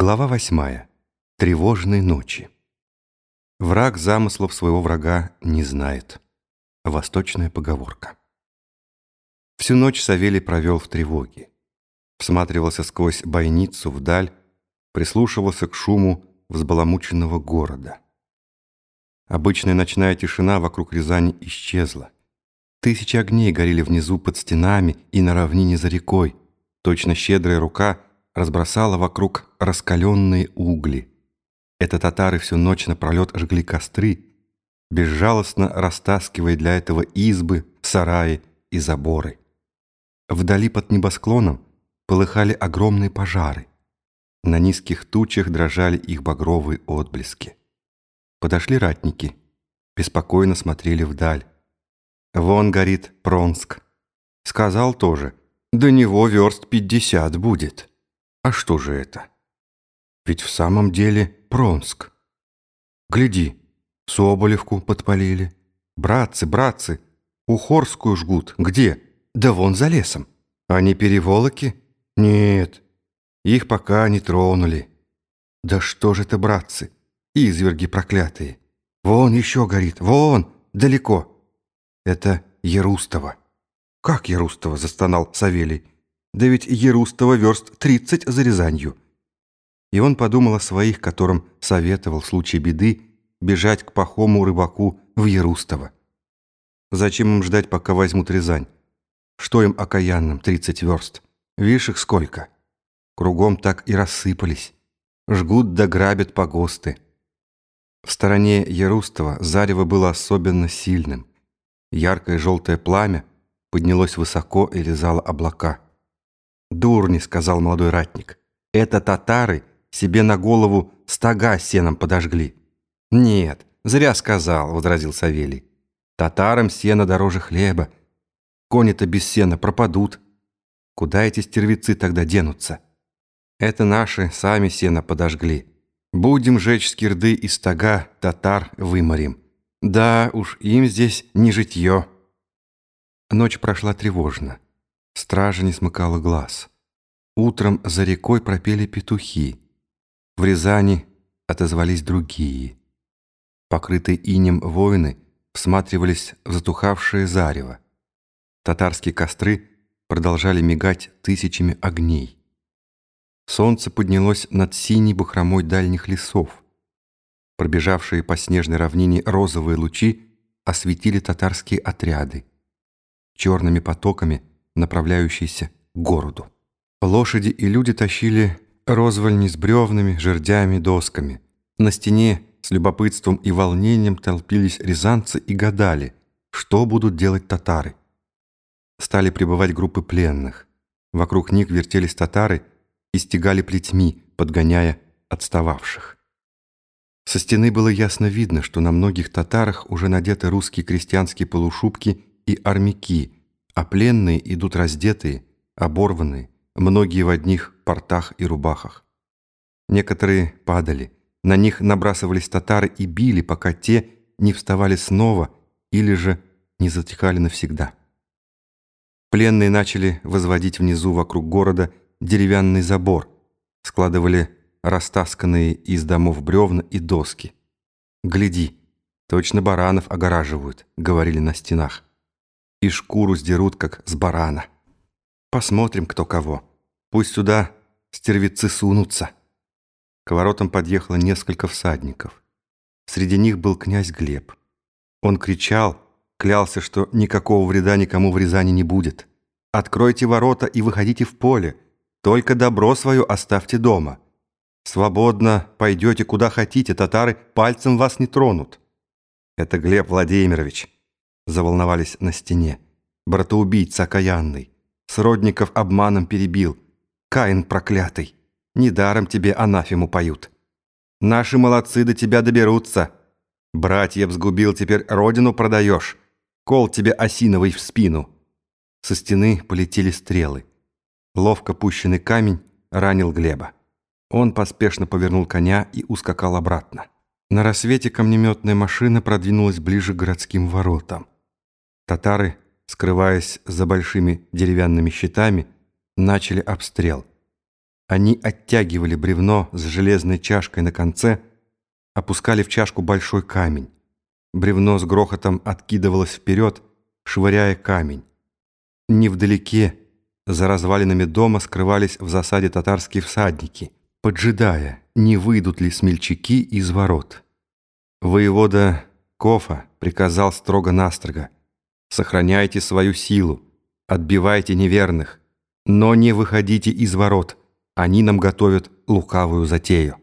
Глава восьмая. Тревожные ночи. Враг замыслов своего врага не знает. Восточная поговорка. Всю ночь Савелий провел в тревоге. Всматривался сквозь бойницу вдаль, прислушивался к шуму взбаламученного города. Обычная ночная тишина вокруг Рязани исчезла. Тысячи огней горели внизу под стенами и на равнине за рекой. Точно щедрая рука разбросала вокруг раскаленные угли. Это татары всю ночь напролет жгли костры, безжалостно растаскивая для этого избы, сараи и заборы. Вдали под небосклоном полыхали огромные пожары. На низких тучах дрожали их багровые отблески. Подошли ратники, беспокойно смотрели вдаль. Вон горит Пронск. Сказал тоже, до него верст пятьдесят будет. А что же это? Ведь в самом деле Пронск. Гляди, Соболевку подпалили. Братцы, братцы, Ухорскую жгут. Где? Да вон за лесом. А не переволоки? Нет, их пока не тронули. Да что же это, братцы, изверги проклятые. Вон еще горит, вон, далеко. Это Ярустово. Как Ярустово, застонал Савелий. Да ведь Ярустово верст тридцать за Рязанью. И он подумал о своих, которым советовал в случае беды бежать к пахому рыбаку в Ярустово. Зачем им ждать, пока возьмут Рязань? Что им окаянным тридцать верст? Видишь их сколько? Кругом так и рассыпались. Жгут да грабят погосты. В стороне Ярустова зарево было особенно сильным. Яркое желтое пламя поднялось высоко и лизало облака. «Дурни», — сказал молодой ратник, — «это татары себе на голову стога сеном подожгли». «Нет, зря сказал», — возразил Савелий. «Татарам сено дороже хлеба. Кони-то без сена пропадут. Куда эти стервицы тогда денутся? Это наши сами сено подожгли. Будем жечь скирды и стога, татар выморим. Да уж, им здесь не житье». Ночь прошла тревожно. Стража не смыкала глаз. Утром за рекой пропели петухи. В Рязани отозвались другие. Покрытые инем воины всматривались в затухавшее зарево. Татарские костры продолжали мигать тысячами огней. Солнце поднялось над синей бахромой дальних лесов. Пробежавшие по снежной равнине розовые лучи осветили татарские отряды. Черными потоками – направляющийся к городу. Лошади и люди тащили розвальни с бревнами, жердями, досками. На стене с любопытством и волнением толпились рязанцы и гадали, что будут делать татары. Стали прибывать группы пленных. Вокруг них вертелись татары и стегали плетьми, подгоняя отстававших. Со стены было ясно видно, что на многих татарах уже надеты русские крестьянские полушубки и армяки – а пленные идут раздетые, оборванные, многие в одних портах и рубахах. Некоторые падали, на них набрасывались татары и били, пока те не вставали снова или же не затихали навсегда. Пленные начали возводить внизу вокруг города деревянный забор, складывали растасканные из домов бревна и доски. «Гляди, точно баранов огораживают», — говорили на стенах и шкуру сдерут, как с барана. Посмотрим, кто кого. Пусть сюда стервицы сунутся. К воротам подъехало несколько всадников. Среди них был князь Глеб. Он кричал, клялся, что никакого вреда никому в Рязани не будет. «Откройте ворота и выходите в поле. Только добро свое оставьте дома. Свободно пойдете куда хотите, татары пальцем вас не тронут». Это Глеб Владимирович заволновались на стене. Братоубийца окаянный, сродников обманом перебил. Каин проклятый, недаром тебе анафему поют. Наши молодцы до тебя доберутся. Братьев сгубил, теперь родину продаешь. Кол тебе осиновый в спину. Со стены полетели стрелы. Ловко пущенный камень ранил Глеба. Он поспешно повернул коня и ускакал обратно. На рассвете камнеметная машина продвинулась ближе к городским воротам. Татары, скрываясь за большими деревянными щитами, начали обстрел. Они оттягивали бревно с железной чашкой на конце, опускали в чашку большой камень. Бревно с грохотом откидывалось вперед, швыряя камень. Невдалеке, за развалинами дома, скрывались в засаде татарские всадники, поджидая, не выйдут ли смельчаки из ворот. Воевода Кофа приказал строго-настрого «Сохраняйте свою силу, отбивайте неверных, но не выходите из ворот, они нам готовят лукавую затею».